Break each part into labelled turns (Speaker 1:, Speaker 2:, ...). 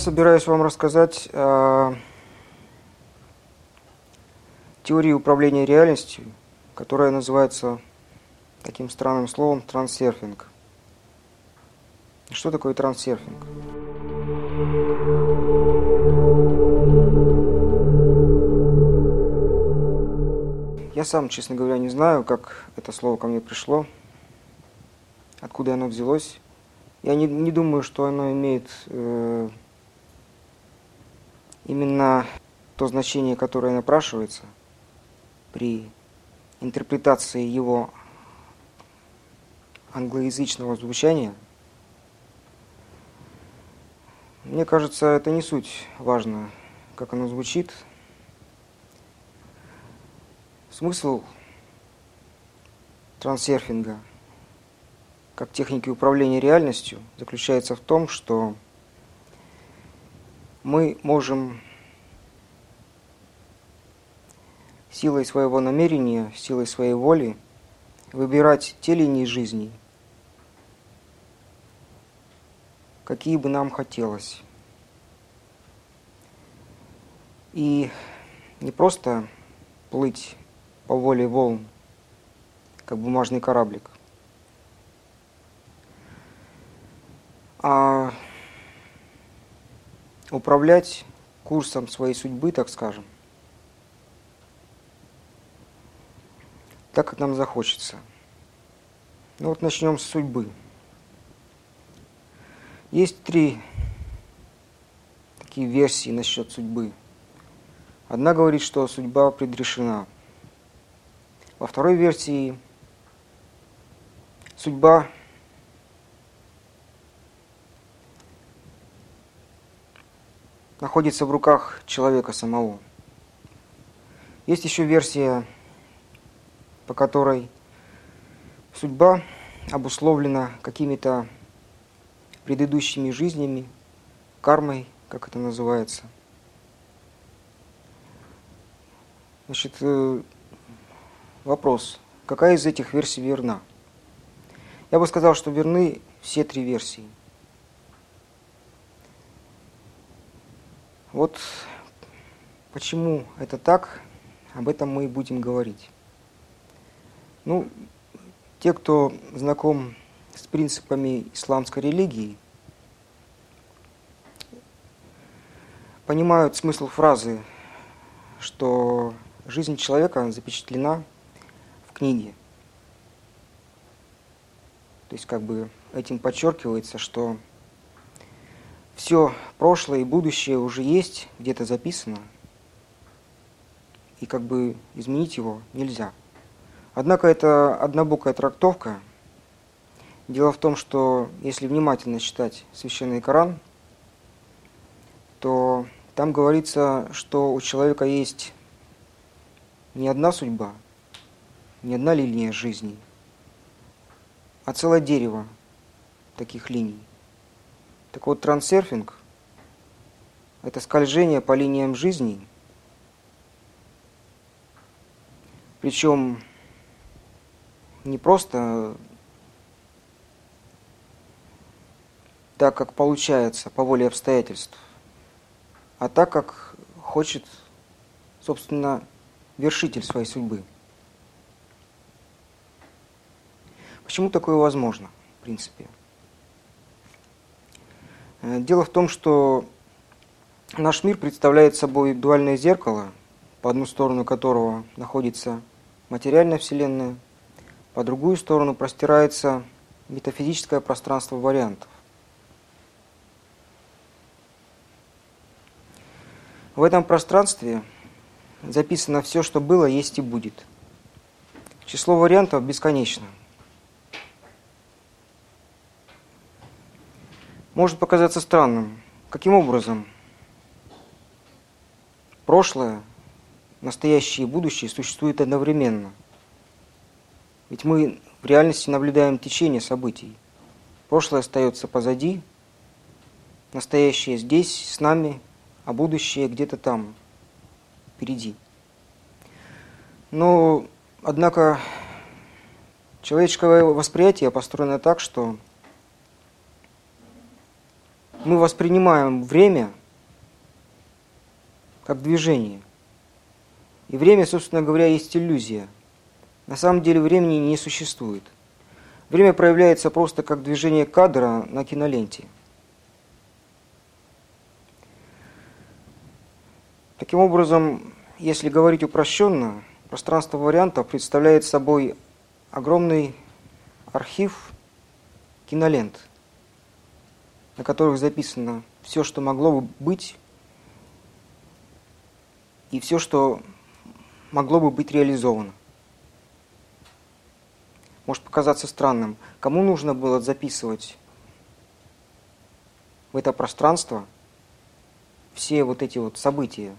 Speaker 1: Собираюсь вам рассказать о теории управления реальностью, которая называется таким странным словом трансерфинг. Что такое трансерфинг? Я сам, честно говоря, не знаю, как это слово ко мне пришло, откуда оно взялось. Я не, не думаю, что оно имеет э, именно то значение, которое напрашивается при интерпретации его англоязычного звучания. Мне кажется, это не суть важно, как оно звучит. Смысл трансерфинга как техники управления реальностью заключается в том, что мы можем силой своего намерения, силой своей воли выбирать те линии жизни, какие бы нам хотелось. И не просто плыть по воле волн, как бумажный кораблик, а управлять курсом своей судьбы, так скажем, так, как нам захочется. Ну вот начнем с судьбы. Есть три такие версии насчет судьбы. Одна говорит, что судьба предрешена. Во второй версии судьба находится в руках человека самого. Есть еще версия, по которой судьба обусловлена какими-то предыдущими жизнями, кармой, как это называется. Значит, э, вопрос, какая из этих версий верна? Я бы сказал, что верны все три версии – Вот почему это так, об этом мы и будем говорить. Ну, те, кто знаком с принципами исламской религии, понимают смысл фразы, что жизнь человека запечатлена в книге. То есть как бы этим подчеркивается, что все прошлое и будущее уже есть, где-то записано, и как бы изменить его нельзя. Однако это однобокая трактовка. Дело в том, что если внимательно читать Священный Коран, то там говорится, что у человека есть не одна судьба, не одна линия жизни, а целое дерево таких линий. Так вот, трансерфинг – это скольжение по линиям жизни, причем не просто так, как получается по воле обстоятельств, а так, как хочет, собственно, вершитель своей судьбы. Почему такое возможно, в принципе? Э, дело в том, что наш мир представляет собой дуальное зеркало, по одну сторону которого находится материальная Вселенная, по другую сторону простирается метафизическое пространство вариантов. В этом пространстве записано все, что было, есть и будет. Число вариантов бесконечно – может показаться странным. Каким образом? Прошлое, настоящее и будущее существуют одновременно. Ведь мы в реальности наблюдаем течение событий. Прошлое остается позади, настоящее здесь, с нами, а будущее где-то там, впереди. Но, однако, человеческое восприятие построено так, что мы воспринимаем время как движение. И время, собственно говоря, есть иллюзия. На самом деле времени не существует. Время проявляется просто как движение кадра на киноленте. Таким образом, если говорить упрощенно, пространство вариантов представляет собой огромный архив кинолент, на которых записано все, что могло бы быть, и все, что могло бы быть реализовано. Может показаться странным. Кому нужно было записывать в это пространство все вот эти вот события,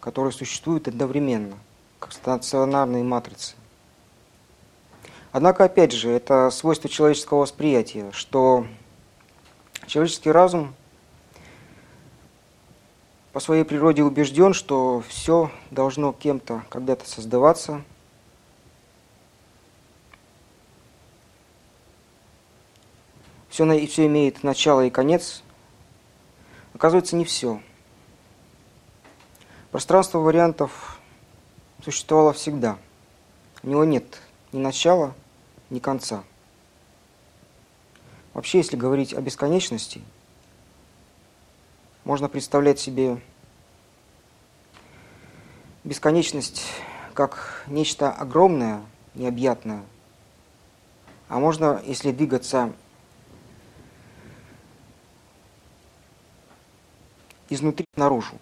Speaker 1: которые существуют одновременно, как стационарные матрицы? Однако, опять же, это свойство человеческого восприятия, что человеческий разум по своей природе убежден, что все должно кем-то когда-то создаваться. Все, все имеет начало и конец. Оказывается, не все. Пространство вариантов существовало всегда. У него нет ни начала, ни конца. Вообще, если говорить о бесконечности, можно представлять себе бесконечность как нечто огромное, необъятное. А можно, если двигаться изнутри наружу,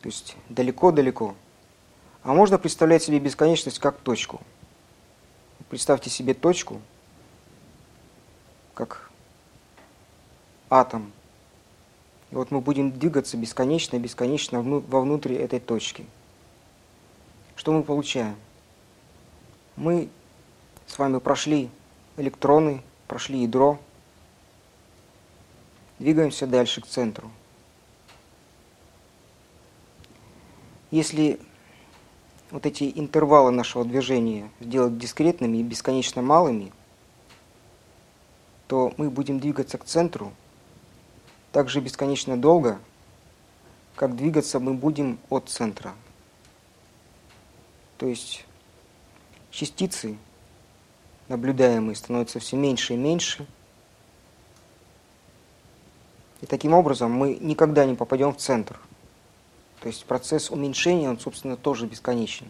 Speaker 1: то есть далеко-далеко. А можно представлять себе бесконечность как точку – Представьте себе точку, как атом. И вот мы будем двигаться бесконечно, бесконечно вовнутрь этой точки. Что мы получаем? Мы с вами прошли электроны, прошли ядро, двигаемся дальше к центру. Если вот эти интервалы нашего движения сделать дискретными и бесконечно малыми, то мы будем двигаться к центру так же бесконечно долго, как двигаться мы будем от центра. То есть частицы, наблюдаемые, становятся все меньше и меньше. И таким образом мы никогда не попадем в центр – то есть процесс уменьшения, он, собственно, тоже бесконечен.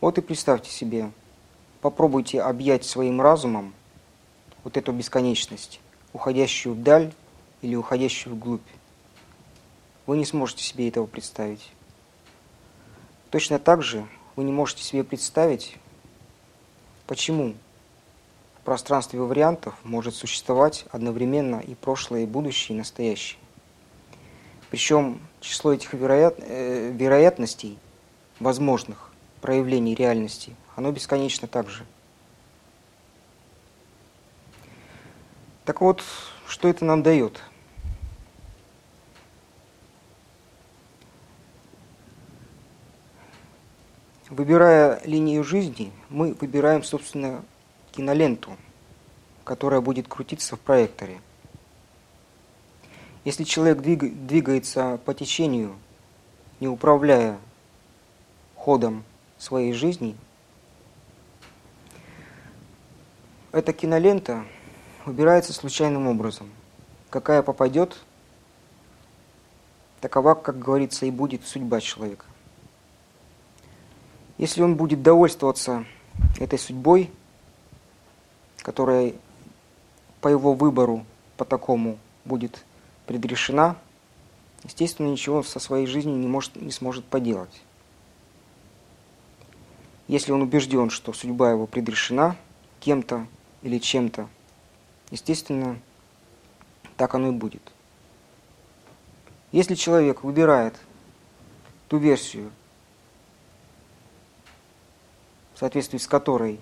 Speaker 1: Вот и представьте себе, попробуйте объять своим разумом вот эту бесконечность, уходящую вдаль или уходящую вглубь. Вы не сможете себе этого представить. Точно так же вы не можете себе представить, почему в пространстве вариантов может существовать одновременно и прошлое, и будущее, и настоящее. Причем число этих вероят, э, вероятностей, возможных проявлений реальности, оно бесконечно также. Так вот, что это нам дает? Выбирая линию жизни, мы выбираем, собственно, киноленту, которая будет крутиться в проекторе – если человек двигается по течению, не управляя ходом своей жизни, эта кинолента выбирается случайным образом. Какая попадет, такова, как говорится, и будет судьба человека. Если он будет довольствоваться этой судьбой, которая по его выбору, по такому будет предрешена, естественно, ничего со своей жизнью не, может, не сможет поделать. Если он убежден, что судьба его предрешена кем-то или чем-то, естественно, так оно и будет. Если человек выбирает ту версию, соответствии с которой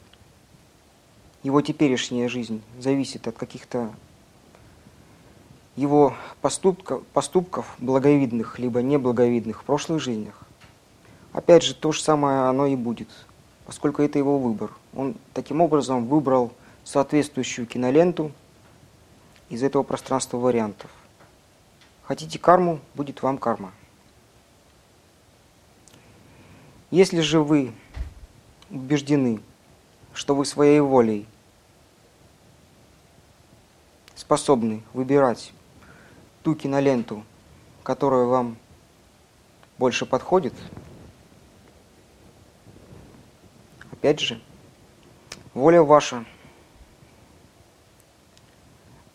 Speaker 1: его теперешняя жизнь зависит от каких-то его поступков, поступков благовидных либо неблаговидных в прошлых жизнях. Опять же, то же самое оно и будет, поскольку это его выбор. Он таким образом выбрал соответствующую киноленту из этого пространства вариантов. Хотите карму, будет вам карма. Если же вы убеждены, что вы своей волей способны выбирать ту киноленту, которая вам больше подходит, опять же, воля ваша,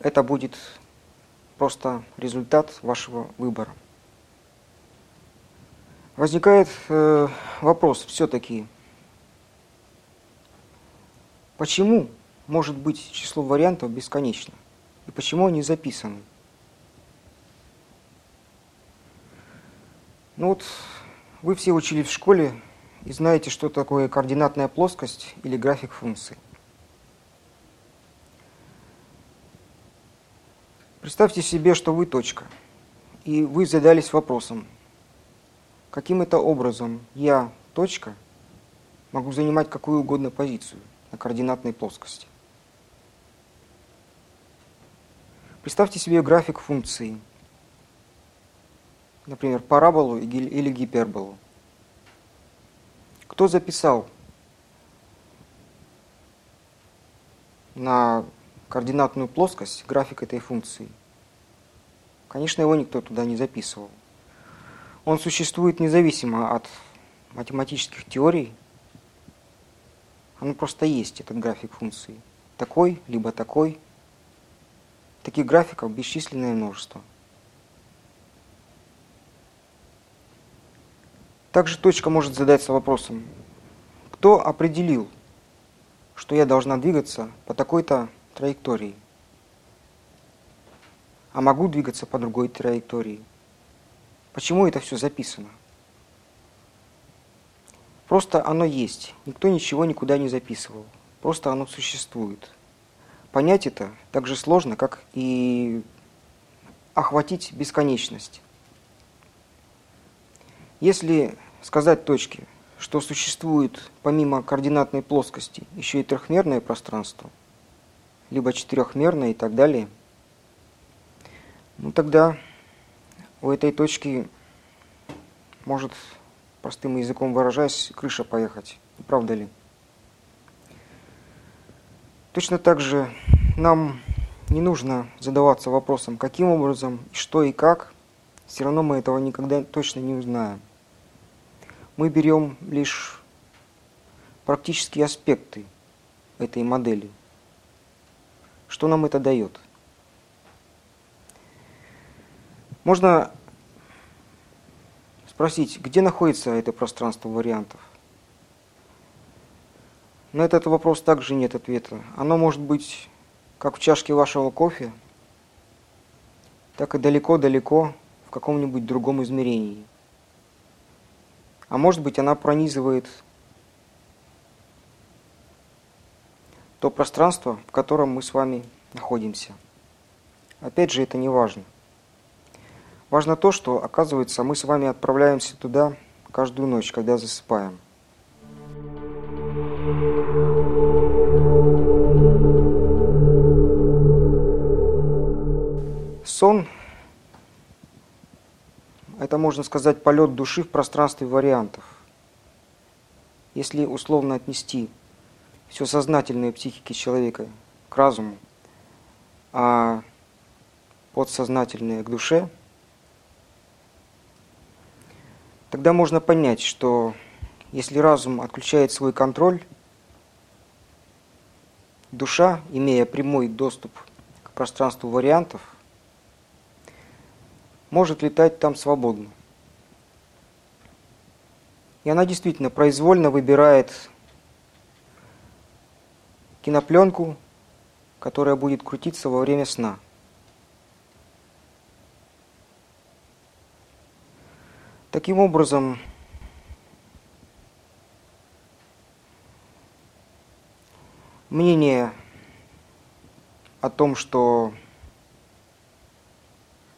Speaker 1: это будет просто результат вашего выбора. Возникает э, вопрос все-таки, почему может быть число вариантов бесконечно? И почему они записаны? Ну вот, вы все учили в школе и знаете, что такое координатная плоскость или график функций. Представьте себе, что вы точка, и вы задались вопросом, каким это образом я, точка, могу занимать какую угодно позицию на координатной плоскости. Представьте себе график функции, например, параболу или гиперболу. Кто записал на координатную плоскость график этой функции? Конечно, его никто туда не записывал. Он существует независимо от математических теорий. Он просто есть, этот график функции. Такой, либо такой. Таких графиков бесчисленное множество. Также точка может задаться вопросом, кто определил, что я должна двигаться по такой-то траектории, а могу двигаться по другой траектории. Почему это все записано? Просто оно есть, никто ничего никуда не записывал, просто оно существует. Понять это так же сложно, как и охватить бесконечность. Если сказать точке, что существует помимо координатной плоскости еще и трехмерное пространство, либо четырехмерное и так далее, ну тогда у этой точки может, простым языком выражаясь, крыша поехать. Правда ли? Точно так же нам не нужно задаваться вопросом, каким образом, что и как. Все равно мы этого никогда точно не узнаем мы берем лишь практические аспекты этой модели. Что нам это дает? Можно спросить, где находится это пространство вариантов? На этот вопрос также нет ответа. Оно может быть как в чашке вашего кофе, так и далеко-далеко в каком-нибудь другом измерении – а может быть она пронизывает то пространство, в котором мы с вами находимся. Опять же, это не важно. Важно то, что, оказывается, мы с вами отправляемся туда каждую ночь, когда засыпаем. Сон это, можно сказать, полет души в пространстве вариантов. Если условно отнести все сознательное психики человека к разуму, а подсознательное к душе, тогда можно понять, что если разум отключает свой контроль, душа, имея прямой доступ к пространству вариантов, может летать там свободно. И она действительно произвольно выбирает кинопленку, которая будет крутиться во время сна. Таким образом, мнение о том, что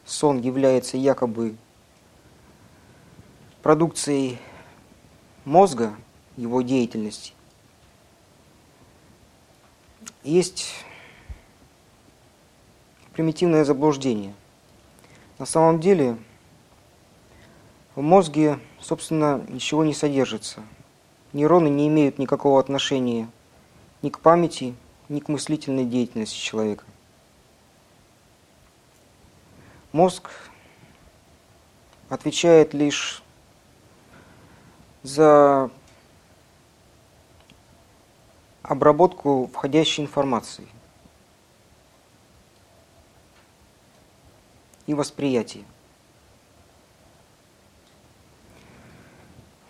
Speaker 1: сон является якобы продукцией мозга, его деятельности, есть примитивное заблуждение. На самом деле в мозге, собственно, ничего не содержится. Нейроны не имеют никакого отношения ни к памяти, ни к мыслительной деятельности человека. Мозг отвечает лишь за обработку входящей информации и восприятие.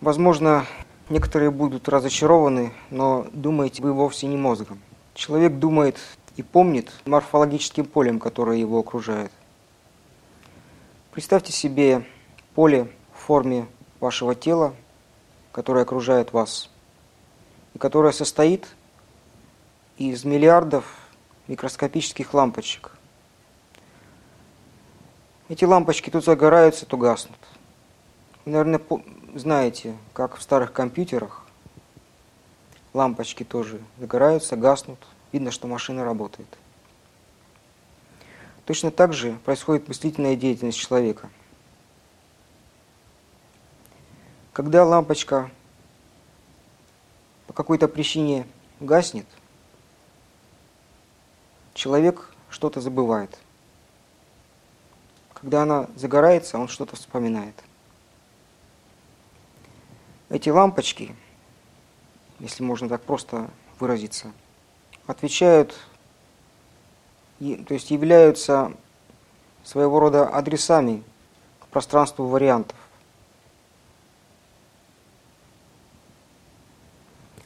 Speaker 1: Возможно, некоторые будут разочарованы, но думаете вы вовсе не мозгом. Человек думает и помнит морфологическим полем, которое его окружает. Представьте себе поле в форме вашего тела, которое окружает вас, и которое состоит из миллиардов микроскопических лампочек. Эти лампочки то загораются, то гаснут. Вы, наверное, знаете, как в старых компьютерах лампочки тоже загораются, гаснут. Видно, что машина работает. Точно так же происходит мыслительная деятельность человека. Когда лампочка по какой-то причине гаснет, человек что-то забывает. Когда она загорается, он что-то вспоминает. Эти лампочки, если можно так просто выразиться, отвечают, то есть являются своего рода адресами к пространству вариантов.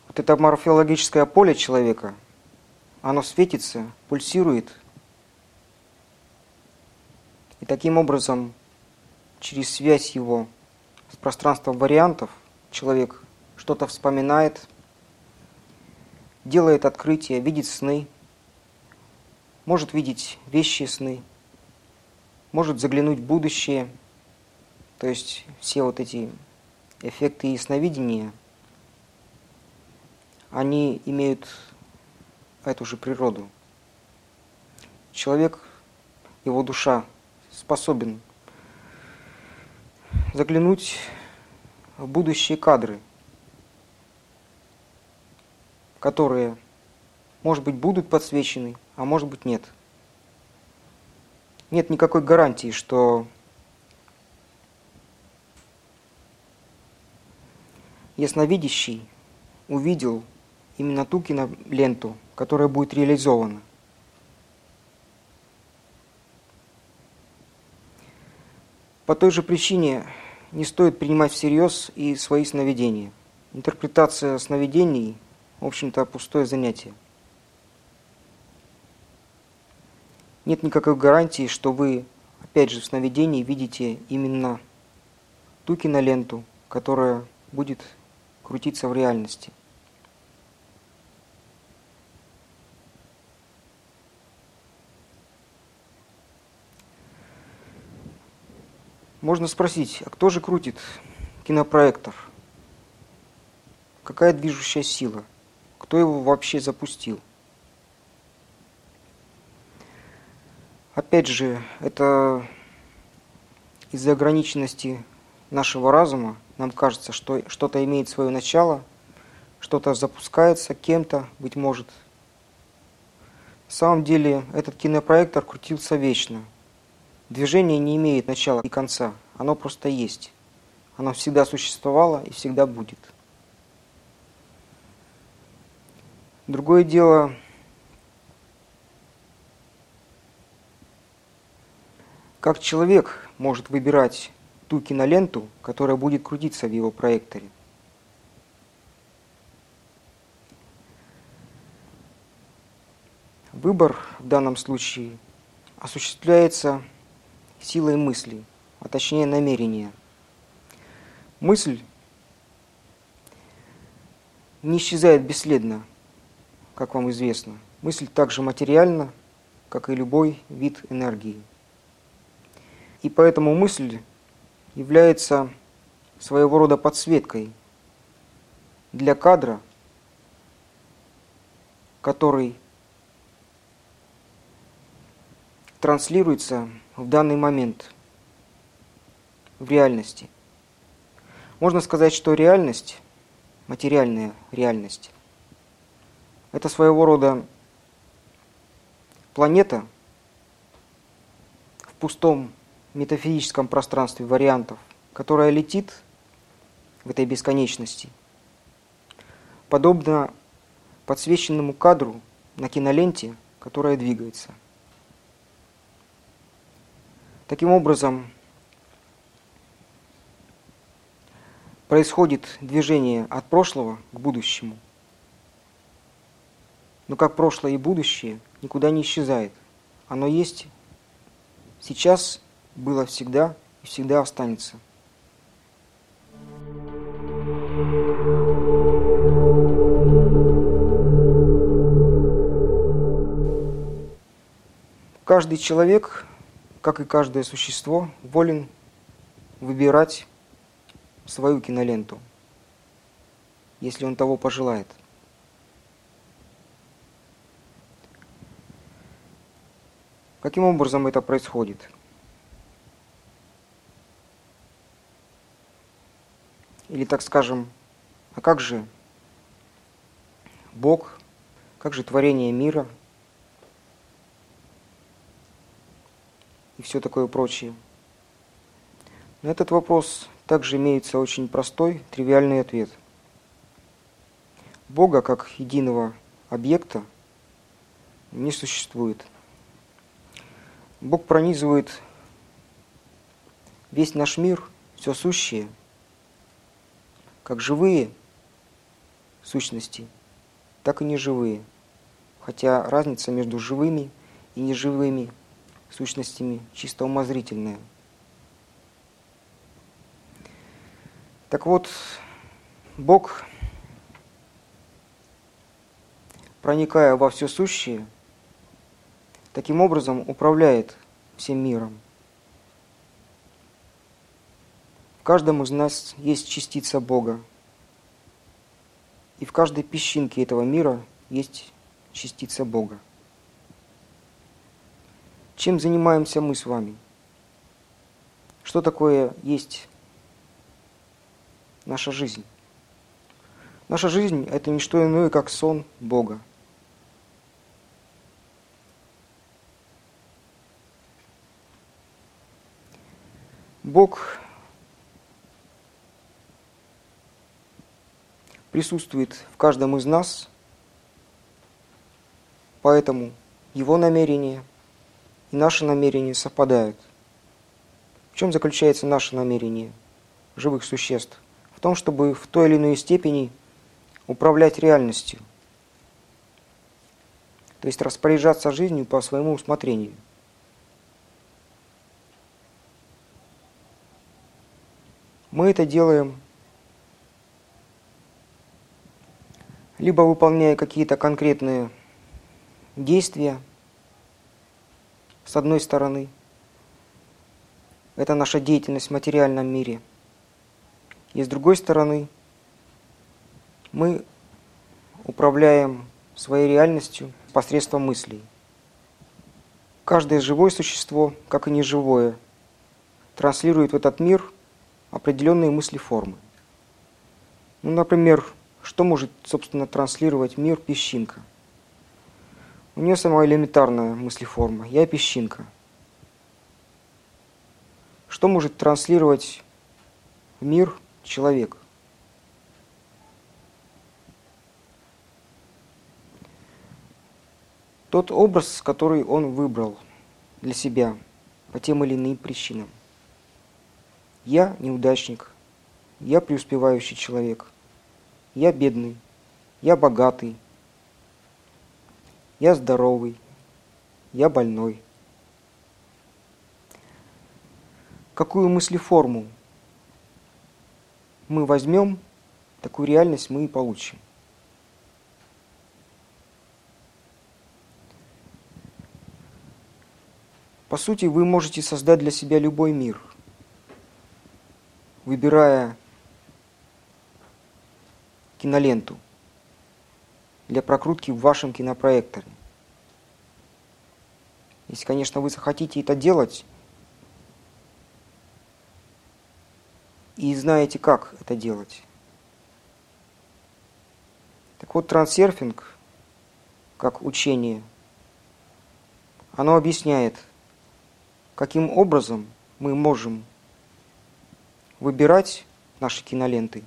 Speaker 1: Вот это морфологическое поле человека – оно светится, пульсирует. И таким образом, через связь его с пространством вариантов, человек что-то вспоминает, делает открытия, видит сны, может видеть вещи сны, может заглянуть в будущее. То есть все вот эти эффекты ясновидения, они имеют эту же природу. Человек, его душа способен заглянуть будущие кадры, которые, может быть, будут подсвечены, а может быть, нет. Нет никакой гарантии, что ясновидящий увидел именно ту киноленту, которая будет реализована. По той же причине не стоит принимать всерьез и свои сновидения. Интерпретация сновидений, в общем-то, пустое занятие. Нет никакой гарантии, что вы, опять же, в сновидении видите именно ту киноленту, которая будет крутиться в реальности. Можно спросить, а кто же крутит кинопроектор? Какая движущая сила? Кто его вообще запустил? Опять же, это из-за ограниченности нашего разума нам кажется, что что-то имеет свое начало, что-то запускается кем-то, быть может. На самом деле этот кинопроектор крутился вечно – Движение не имеет начала и конца, оно просто есть. Оно всегда существовало и всегда будет. Другое дело, как человек может выбирать ту киноленту, которая будет крутиться в его проекторе. Выбор в данном случае осуществляется силой мысли, а точнее намерения. Мысль не исчезает бесследно, как вам известно. Мысль также материальна, как и любой вид энергии. И поэтому мысль является своего рода подсветкой для кадра, который транслируется в данный момент в реальности. Можно сказать, что реальность, материальная реальность, это своего рода планета в пустом метафизическом пространстве вариантов, которая летит в этой бесконечности, подобно подсвеченному кадру на киноленте, которая двигается. Таким образом, происходит движение от прошлого к будущему. Но как прошлое и будущее никуда не исчезает. Оно есть сейчас, было всегда и всегда останется. Каждый человек, как и каждое существо, волен выбирать свою киноленту, если он того пожелает. Каким образом это происходит? Или, так скажем, а как же Бог, как же творение мира – и все такое прочее. На этот вопрос также имеется очень простой, тривиальный ответ. Бога как единого объекта не существует. Бог пронизывает весь наш мир, все сущее, как живые сущности, так и неживые. Хотя разница между живыми и неживыми – сущностями чисто умозрительное. Так вот, Бог, проникая во все сущее, таким образом управляет всем миром. В каждом из нас есть частица Бога, и в каждой песчинке этого мира есть частица Бога. Чем занимаемся мы с вами? Что такое есть наша жизнь? Наша жизнь – это не что иное, как сон Бога. Бог присутствует в каждом из нас, поэтому Его намерение – и наши намерения совпадают. В чем заключается наше намерение живых существ? В том, чтобы в той или иной степени управлять реальностью, то есть распоряжаться жизнью по своему усмотрению. Мы это делаем либо выполняя какие-то конкретные действия, с одной стороны, это наша деятельность в материальном мире. И с другой стороны, мы управляем своей реальностью посредством мыслей. Каждое живое существо, как и неживое, транслирует в этот мир определенные мысли-формы. Ну, например, что может, собственно, транслировать мир песчинка? У нее самая элементарная мыслеформа. Я песчинка. Что может транслировать в мир человек? Тот образ, который он выбрал для себя по тем или иным причинам. Я неудачник, я преуспевающий человек, я бедный, я богатый, я здоровый, я больной. Какую мыслеформу мы возьмем, такую реальность мы и получим. По сути, вы можете создать для себя любой мир, выбирая киноленту – для прокрутки в вашем кинопроекторе. Если, конечно, вы захотите это делать, и знаете, как это делать. Так вот, трансерфинг, как учение, оно объясняет, каким образом мы можем выбирать наши киноленты.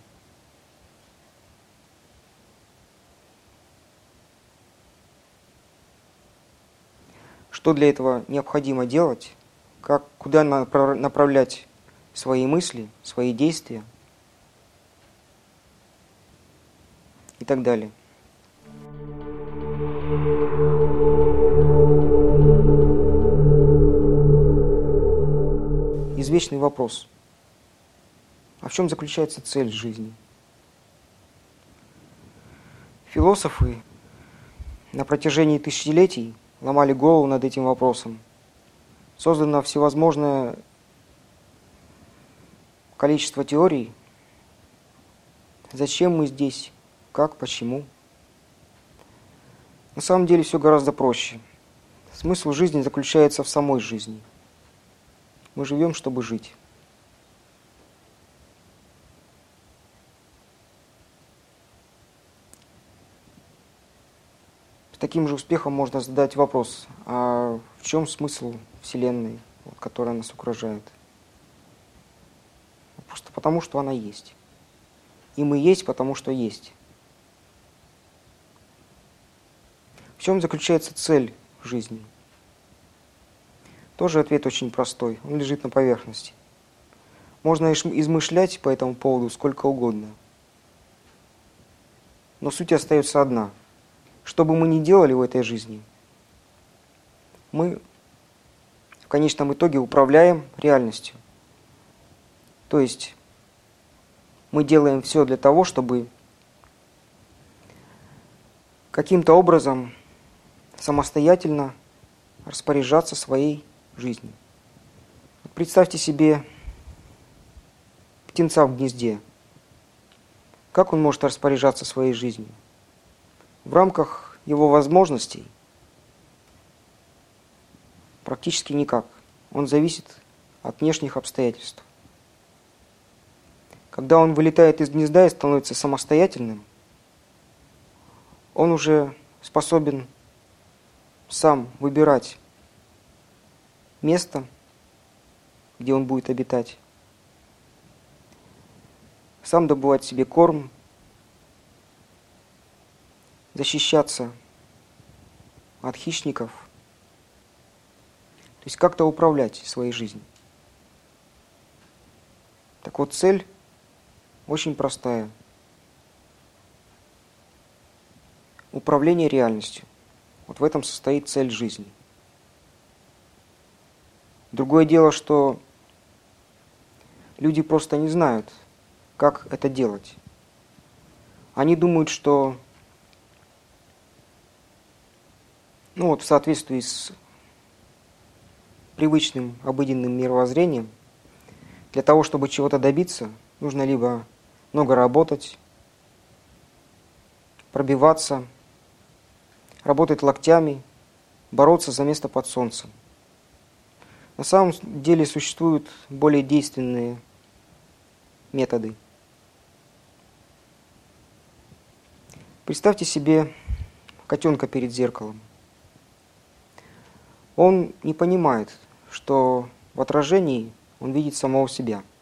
Speaker 1: Что для этого необходимо делать, как, куда направлять свои мысли, свои действия и так далее. Извечный вопрос. А в чем заключается цель жизни? Философы на протяжении тысячелетий ломали голову над этим вопросом. Создано всевозможное количество теорий. Зачем мы здесь? Как? Почему? На самом деле все гораздо проще. Смысл жизни заключается в самой жизни. Мы живем, чтобы жить. Таким же успехом можно задать вопрос, а в чем смысл Вселенной, которая нас окружает? Просто потому, что она есть. И мы есть, потому что есть. В чем заключается цель жизни? Тоже ответ очень простой, он лежит на поверхности. Можно измышлять по этому поводу сколько угодно. Но суть остается одна. Что бы мы ни делали в этой жизни, мы в конечном итоге управляем реальностью. То есть мы делаем все для того, чтобы каким-то образом самостоятельно распоряжаться своей жизнью. Представьте себе птенца в гнезде. Как он может распоряжаться своей жизнью? В рамках его возможностей практически никак. Он зависит от внешних обстоятельств. Когда он вылетает из гнезда и становится самостоятельным, он уже способен сам выбирать место, где он будет обитать, сам добывать себе корм, защищаться от хищников, то есть как-то управлять своей жизнью. Так вот, цель очень простая. Управление реальностью. Вот в этом состоит цель жизни. Другое дело, что люди просто не знают, как это делать. Они думают, что ну вот в соответствии с привычным обыденным мировоззрением, для того, чтобы чего-то добиться, нужно либо много работать, пробиваться, работать локтями, бороться за место под солнцем. На самом деле существуют более действенные методы. Представьте себе котенка перед зеркалом. Он не понимает, что в отражении он видит самого себя –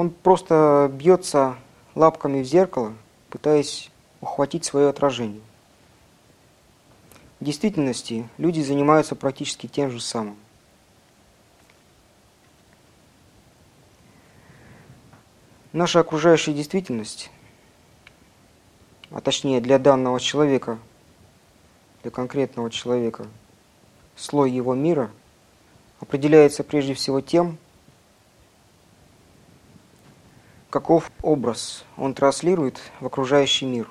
Speaker 1: Он просто бьется лапками в зеркало, пытаясь ухватить свое отражение. В действительности люди занимаются практически тем же самым. Наша окружающая действительность, а точнее для данного человека, для конкретного человека, слой его мира определяется прежде всего тем, каков образ он транслирует в окружающий мир.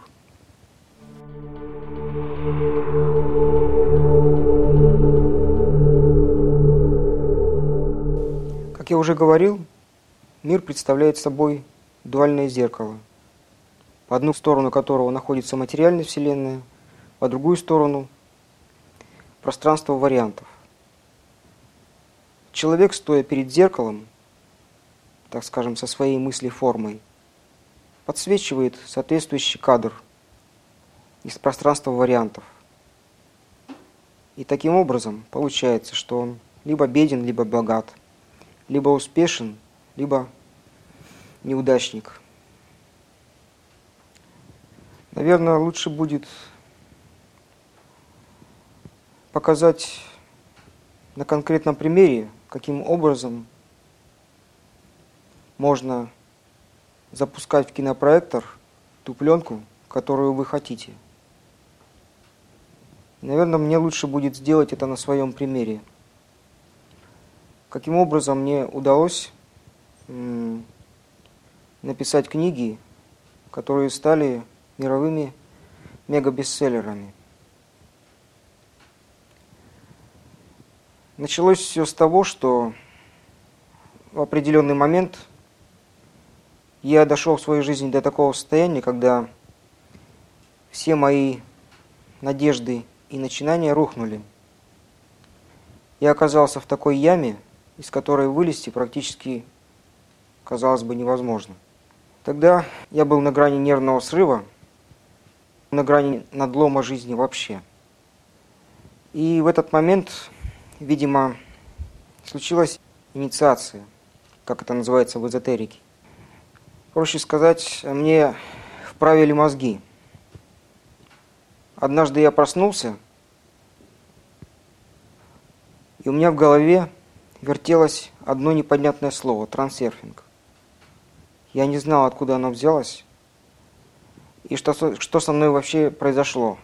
Speaker 1: Как я уже говорил, мир представляет собой дуальное зеркало, по одну сторону которого находится материальная Вселенная, по другую сторону – пространство вариантов. человек, стоя перед зеркалом, так скажем, со своей мыслеформой, подсвечивает соответствующий кадр из пространства вариантов. И таким образом получается, что он либо беден, либо богат, либо успешен, либо неудачник. Наверное, лучше будет показать на конкретном примере, каким образом можно запускать в кинопроектор ту пленку, которую вы хотите. Наверное, мне лучше будет сделать это на своем примере. Каким образом мне удалось написать книги, которые стали мировыми мегабестселлерами. Началось все с того, что в определенный момент я дошел в своей жизни до такого состояния, когда все мои надежды и начинания рухнули. Я оказался в такой яме, из которой вылезти практически, казалось бы, невозможно. Тогда я был на грани нервного срыва, на грани надлома жизни вообще. И в этот момент видимо, случилась инициация, как это называется в эзотерике. Проще сказать, мне вправили мозги. Однажды я проснулся, и у меня в голове вертелось одно непонятное слово – трансерфинг. Я не знал, откуда оно взялось, и что, что со мной вообще произошло.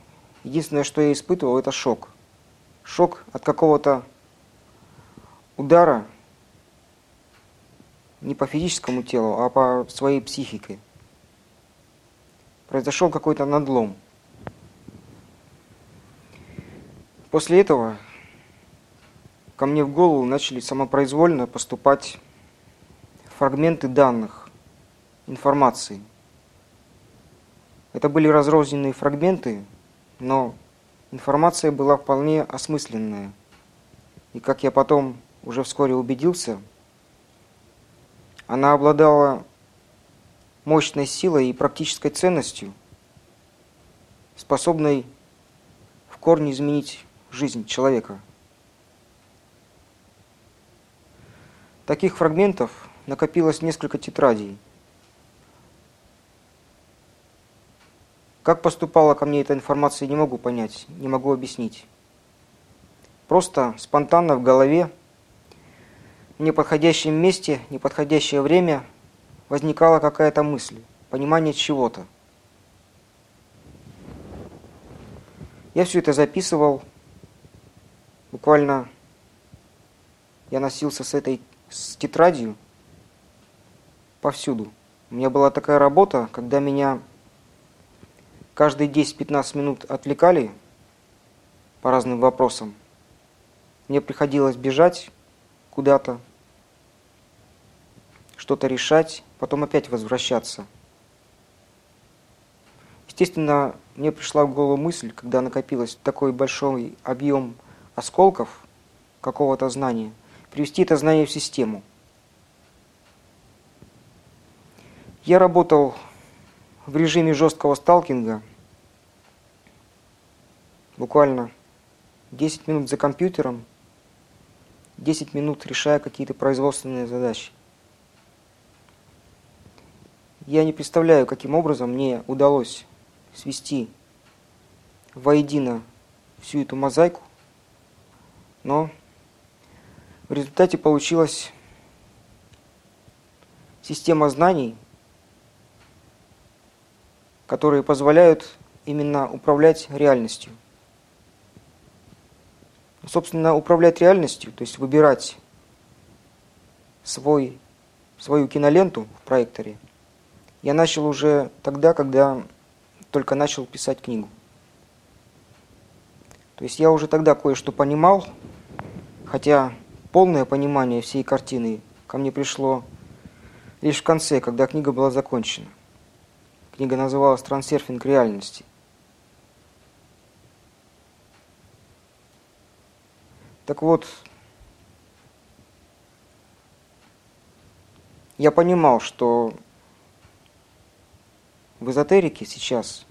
Speaker 1: Единственное, что я испытывал, это шок – шок от какого-то удара не по физическому телу, а по своей психике. Произошел какой-то надлом. После этого ко мне в голову начали самопроизвольно поступать фрагменты данных, информации. Это были разрозненные фрагменты, но Информация была вполне осмысленная. И как я потом уже вскоре убедился, она обладала мощной силой и практической ценностью, способной в корне изменить жизнь человека. Таких фрагментов накопилось несколько тетрадей – Как поступала ко мне эта информация, не могу понять, не могу объяснить. Просто спонтанно в голове, в неподходящем месте, неподходящее время возникала какая-то мысль, понимание чего-то. Я все это записывал. Буквально я носился с этой с тетрадью повсюду. У меня была такая работа, когда меня каждые 10-15 минут отвлекали по разным вопросам. Мне приходилось бежать куда-то, что-то решать, потом опять возвращаться. Естественно, мне пришла в голову мысль, когда накопилось такой большой объем осколков какого-то знания, привести это знание в систему. Я работал в режиме жесткого сталкинга, буквально 10 минут за компьютером, 10 минут решая какие-то производственные задачи. Я не представляю, каким образом мне удалось свести воедино всю эту мозаику, но в результате получилась система знаний, которые позволяют именно управлять реальностью. Собственно, управлять реальностью, то есть выбирать свой, свою киноленту в проекторе, я начал уже тогда, когда только начал писать книгу. То есть я уже тогда кое-что понимал, хотя полное понимание всей картины ко мне пришло лишь в конце, когда книга была закончена. Книга называлась «Трансерфинг реальности». Так вот, я понимал, что в эзотерике сейчас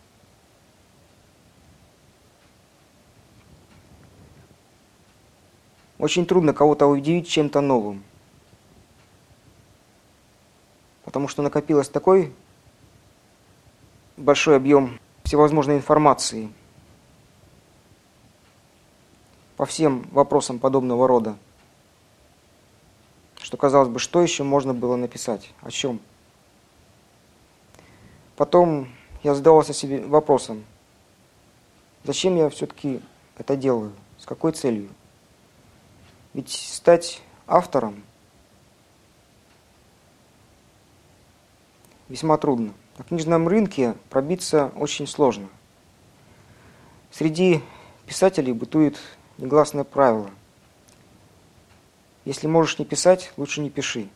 Speaker 1: очень трудно кого-то удивить чем-то новым. Потому что накопилось такой большой объем всевозможной информации по всем вопросам подобного рода, что казалось бы, что еще можно было написать, о чем. Потом я задавался себе вопросом, зачем я все-таки это делаю, с какой целью. Ведь стать автором весьма трудно. На книжном рынке пробиться очень сложно. Среди писателей бытует негласное правило. Если можешь не писать, лучше не пиши.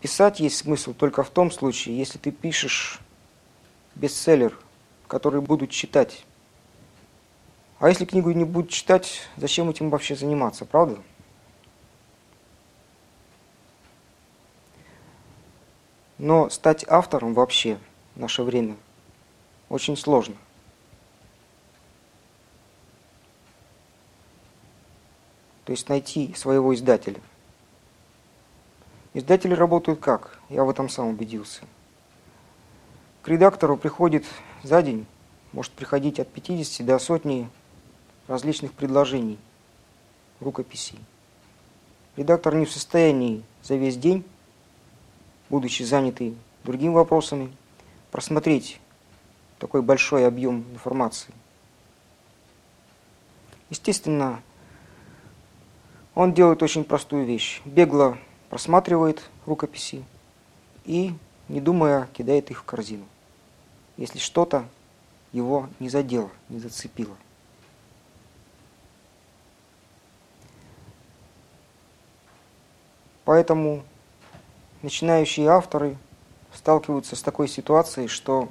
Speaker 1: Писать есть смысл только в том случае, если ты пишешь бестселлер, который будут читать. А если книгу не будут читать, зачем этим вообще заниматься, правда? Но стать автором вообще наше время очень сложно. То есть найти своего издателя. Издатели работают как? Я в этом сам убедился. К редактору приходит за день, может приходить от 50 до сотни различных предложений, рукописей. Редактор не в состоянии за весь день будучи занятый другими вопросами, просмотреть такой большой объем информации. Естественно, он делает очень простую вещь. Бегло просматривает рукописи и, не думая, кидает их в корзину. Если что-то его не задело, не зацепило. Поэтому начинающие авторы сталкиваются с такой ситуацией, что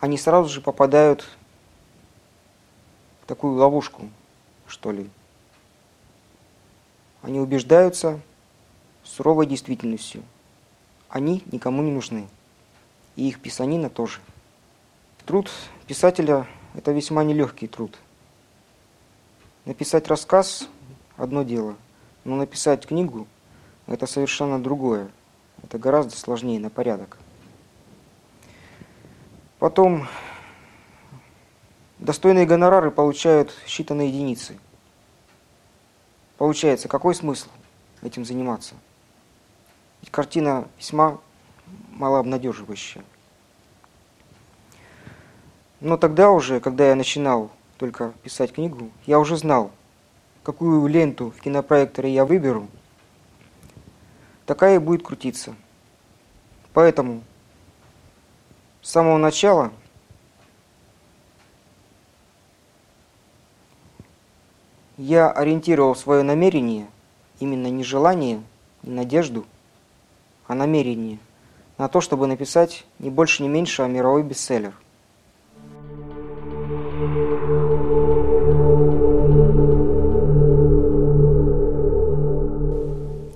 Speaker 1: они сразу же попадают в такую ловушку, что ли. Они убеждаются суровой действительностью. Они никому не нужны. И их писанина тоже. Труд писателя – это весьма нелегкий труд. Написать рассказ – одно дело. Но написать книгу – это совершенно другое. Это гораздо сложнее на порядок. Потом достойные гонорары получают считанные единицы. Получается, какой смысл этим заниматься? Ведь картина весьма малообнадеживающая. Но тогда уже, когда я начинал только писать книгу, я уже знал, какую ленту в кинопроекторе я выберу, такая и будет крутиться. Поэтому с самого начала я ориентировал свое намерение, именно не желание, не надежду, а намерение на то, чтобы написать не больше, не меньше, а мировой бестселлер.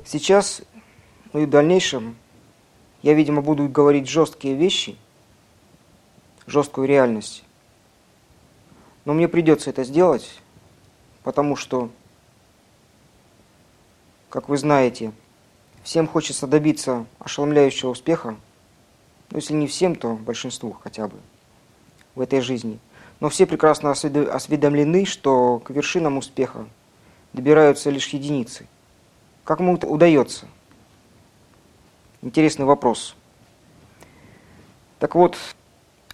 Speaker 1: Сейчас, ну и в дальнейшем, я, видимо, буду говорить жесткие вещи, жесткую реальность. Но мне придется это сделать, потому что, как вы знаете, всем хочется добиться ошеломляющего успеха, ну, если не всем, то большинству хотя бы в этой жизни. Но все прекрасно осведомлены, что к вершинам успеха добираются лишь единицы – как ему удается? Интересный вопрос. Так вот,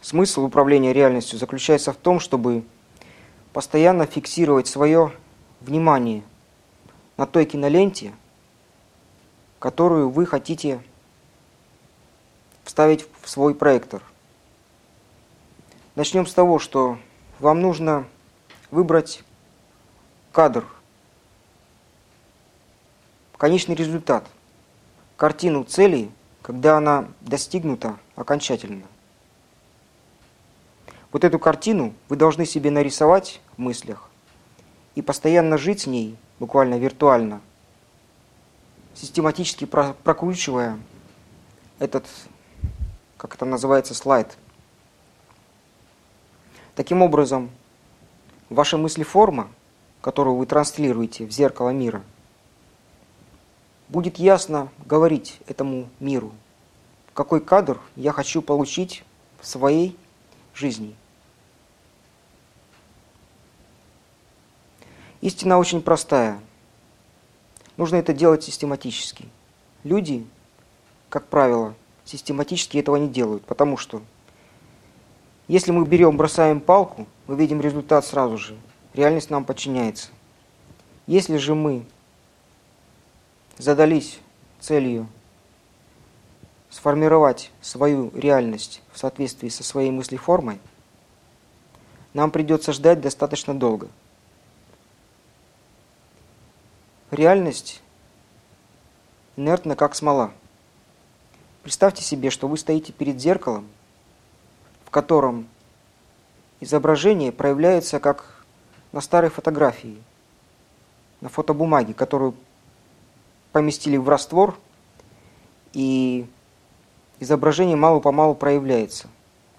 Speaker 1: смысл управления реальностью заключается в том, чтобы постоянно фиксировать свое внимание на той киноленте, которую вы хотите вставить в свой проектор. Начнем с того, что вам нужно выбрать кадр, конечный результат, картину цели, когда она достигнута окончательно. Вот эту картину вы должны себе нарисовать в мыслях и постоянно жить с ней, буквально виртуально, систематически прокручивая этот, как это называется, слайд. Таким образом, ваша мыслеформа, которую вы транслируете в зеркало мира, будет ясно говорить этому миру, какой кадр я хочу получить в своей жизни. Истина очень простая. Нужно это делать систематически. Люди, как правило, систематически этого не делают, потому что если мы берем, бросаем палку, мы видим результат сразу же. Реальность нам подчиняется. Если же мы задались целью сформировать свою реальность в соответствии со своей мыслеформой, нам придется ждать достаточно долго. Реальность инертна, как смола. Представьте себе, что вы стоите перед зеркалом, в котором изображение проявляется как на старой фотографии, на фотобумаге, которую поместили в раствор, и изображение мало-помалу проявляется,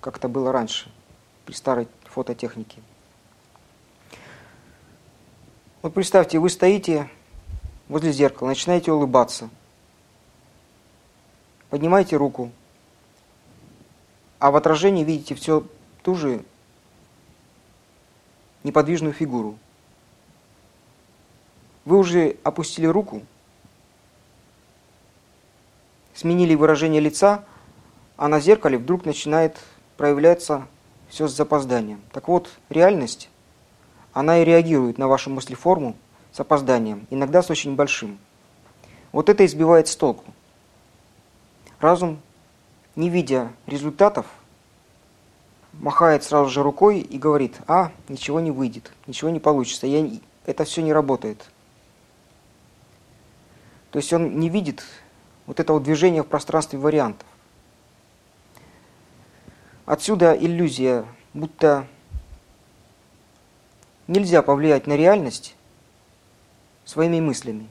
Speaker 1: как это было раньше, при старой фототехнике. Вот представьте, вы стоите возле зеркала, начинаете улыбаться, поднимаете руку, а в отражении видите все ту же неподвижную фигуру. Вы уже опустили руку, сменили выражение лица, а на зеркале вдруг начинает проявляться все с запозданием. Так вот, реальность, она и реагирует на вашу мыслеформу с опозданием, иногда с очень большим. Вот это избивает с толку. Разум, не видя результатов, махает сразу же рукой и говорит, а, ничего не выйдет, ничего не получится, я, это все не работает. То есть он не видит вот это вот движение в пространстве вариантов. Отсюда иллюзия, будто нельзя повлиять на реальность своими мыслями.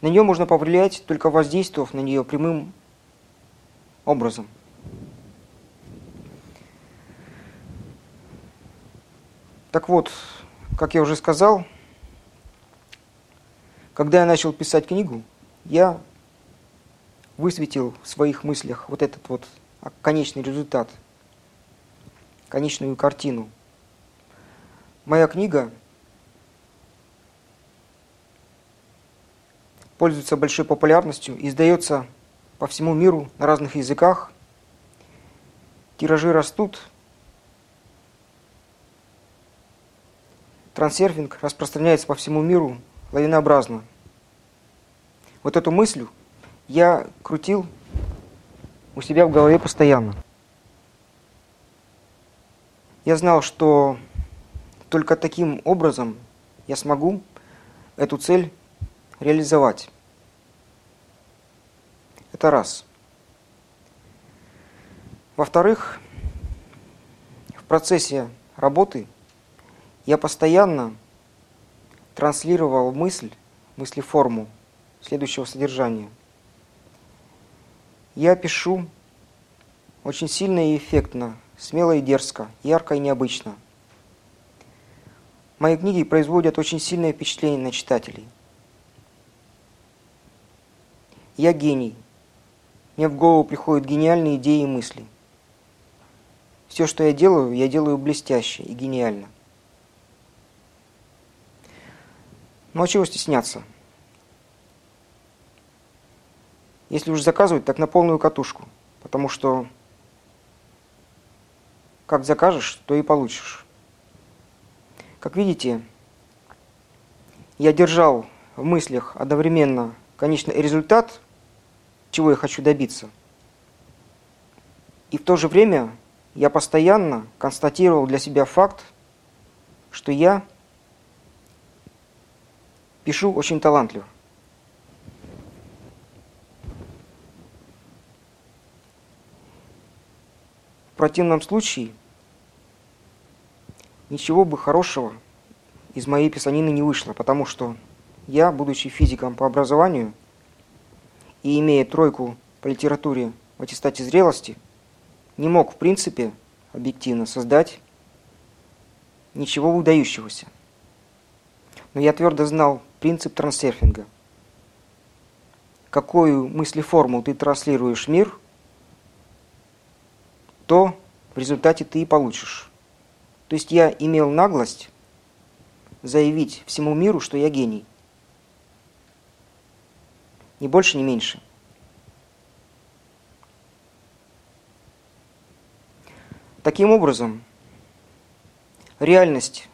Speaker 1: На нее можно повлиять, только воздействовав на нее прямым образом. Так вот, как я уже сказал, когда я начал писать книгу, я высветил в своих мыслях вот этот вот конечный результат, конечную картину. Моя книга пользуется большой популярностью, издается по всему миру на разных языках. Тиражи растут. Трансерфинг распространяется по всему миру лавинообразно. Вот эту мысль я крутил у себя в голове постоянно. Я знал, что только таким образом я смогу эту цель реализовать. Это раз. Во-вторых, в процессе работы я постоянно транслировал мысль, мыслеформу следующего содержания. Я пишу очень сильно и эффектно, смело и дерзко, ярко и необычно. Мои книги производят очень сильное впечатление на читателей. Я гений. Мне в голову приходят гениальные идеи и мысли. Все, что я делаю, я делаю блестяще и гениально. Ну а чего стесняться? Если уж заказывать, так на полную катушку. Потому что как закажешь, то и получишь. Как видите, я держал в мыслях одновременно конечный результат, чего я хочу добиться. И в то же время я постоянно констатировал для себя факт, что я Пишу очень талантливо. В противном случае ничего бы хорошего из моей писанины не вышло, потому что я, будучи физиком по образованию и имея тройку по литературе в аттестате зрелости, не мог в принципе объективно создать ничего выдающегося. Но я твердо знал принцип трансерфинга. Какую мыслеформу ты транслируешь в мир, то в результате ты и получишь. То есть я имел наглость заявить всему миру, что я гений. Ни больше, ни меньше. Таким образом, реальность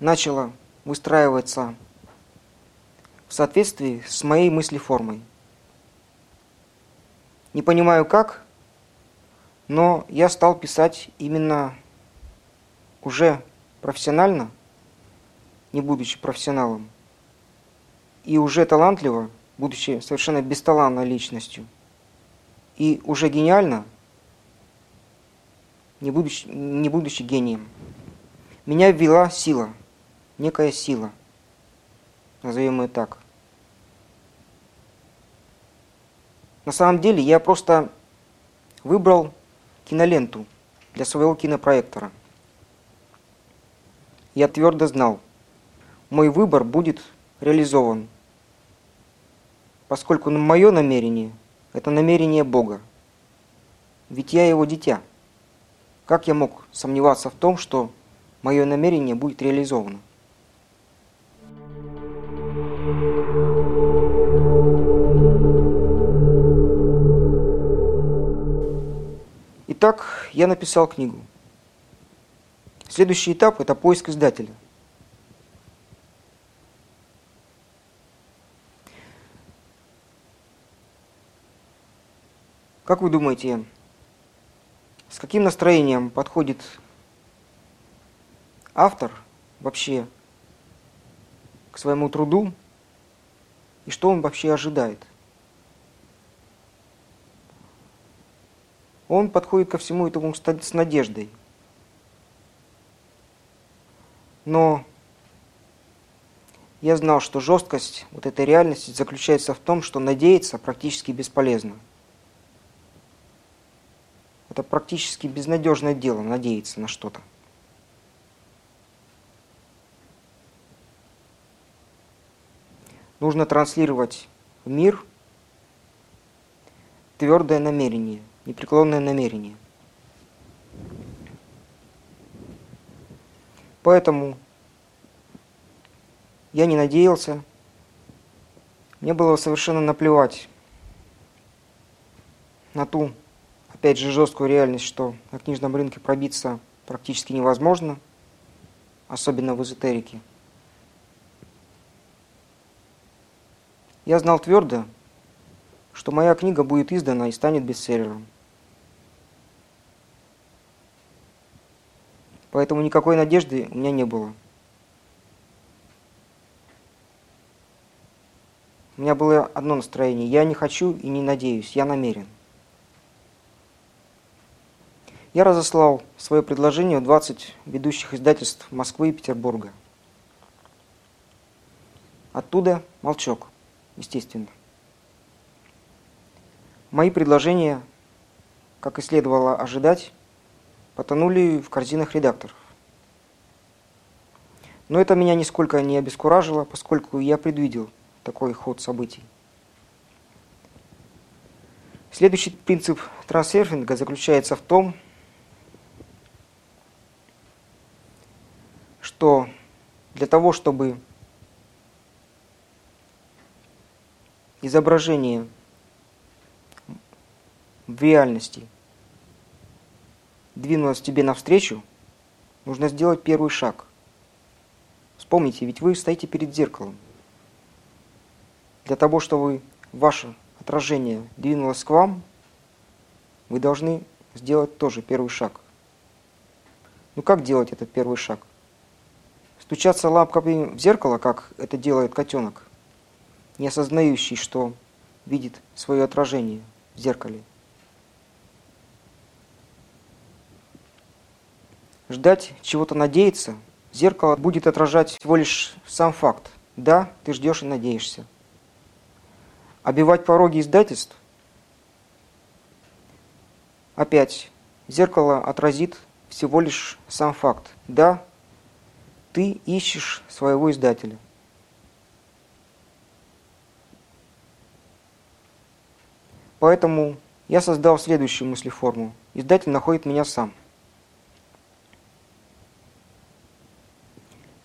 Speaker 1: начала выстраиваться в соответствии с моей мыслеформой. Не понимаю как, но я стал писать именно уже профессионально, не будучи профессионалом, и уже талантливо, будучи совершенно бесталанной личностью, и уже гениально, не будучи, не будучи гением. Меня ввела сила, некая сила, назовем ее так. На самом деле я просто выбрал киноленту для своего кинопроектора. Я твердо знал, мой выбор будет реализован, поскольку мое намерение – это намерение Бога. Ведь я его дитя. Как я мог сомневаться в том, что мое намерение будет реализовано? Итак, я написал книгу. Следующий этап – это поиск издателя. Как вы думаете, с каким настроением подходит автор вообще к своему труду и что он вообще ожидает? Он подходит ко всему этому с надеждой. Но я знал, что жесткость вот этой реальности заключается в том, что надеяться практически бесполезно. Это практически безнадежное дело, надеяться на что-то. Нужно транслировать в мир твердое намерение – непреклонное намерение. Поэтому я не надеялся, мне было совершенно наплевать на ту, опять же, жесткую реальность, что на книжном рынке пробиться практически невозможно, особенно в эзотерике. Я знал твердо, что моя книга будет издана и станет бестселлером. Поэтому никакой надежды у меня не было. У меня было одно настроение. Я не хочу и не надеюсь, я намерен. Я разослал свое предложение в 20 ведущих издательств Москвы и Петербурга. Оттуда молчок, естественно. Мои предложения, как и следовало ожидать, потонули в корзинах редакторов. Но это меня нисколько не обескуражило, поскольку я предвидел такой ход событий. Следующий принцип трансерфинга заключается в том, что для того, чтобы изображение в реальности – двинулась тебе навстречу, нужно сделать первый шаг. Вспомните, ведь вы стоите перед зеркалом. Для того, чтобы ваше отражение двинулось к вам, вы должны сделать тоже первый шаг. Ну как делать этот первый шаг? Стучаться лапками в зеркало, как это делает котенок, не осознающий, что видит свое отражение в зеркале. Ждать чего-то надеяться, зеркало будет отражать всего лишь сам факт Да, ты ждешь и надеешься. Обивать пороги издательств? Опять, зеркало отразит всего лишь сам факт. Да, ты ищешь своего издателя. Поэтому я создал следующую мыслеформу. Издатель находит меня сам.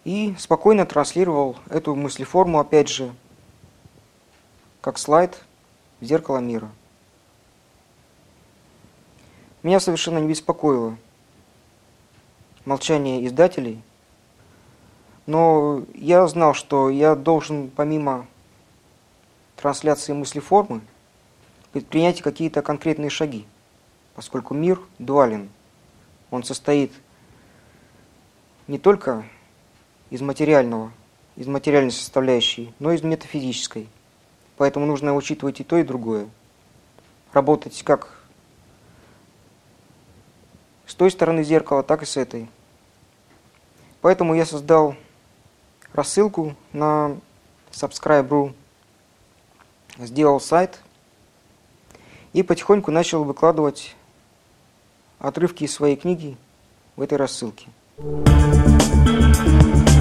Speaker 1: И спокойно транслировал эту мыслеформу, опять же, как слайд в зеркало мира. Меня совершенно не беспокоило молчание издателей, но я знал, что я должен помимо трансляции мыслеформы предпринять какие-то конкретные шаги, поскольку мир дуален. Он состоит не только из материального, из материальной составляющей, но из метафизической. Поэтому нужно учитывать и то, и другое. Работать как с той стороны зеркала, так и с этой. Поэтому я создал рассылку на Subscribe.ru, сделал сайт и потихоньку начал выкладывать отрывки из своей книги в этой рассылке. Thank you.